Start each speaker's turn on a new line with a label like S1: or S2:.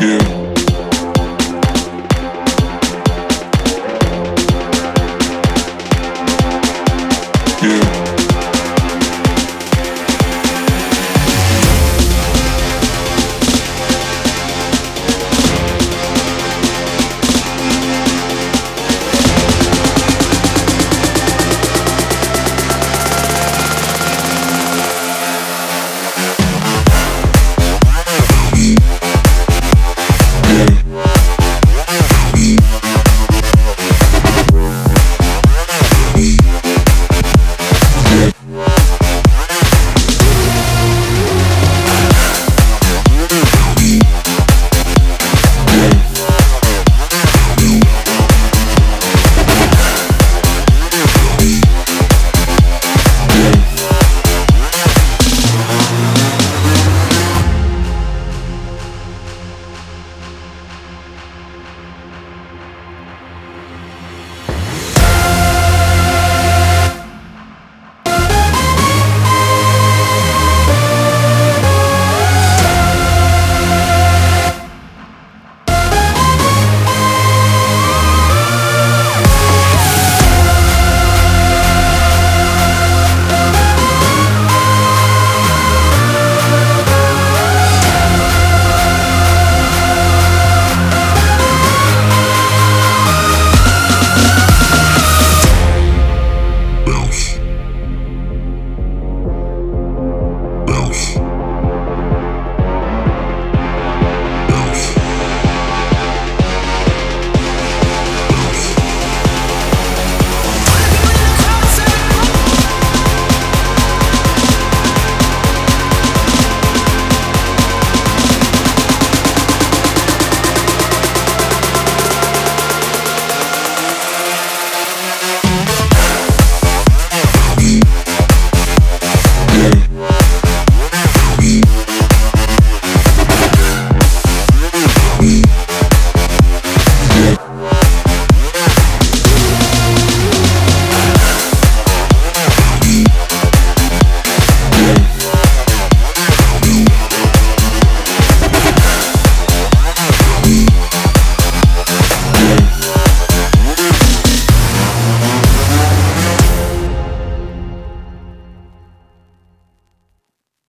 S1: Yeah. Yeah.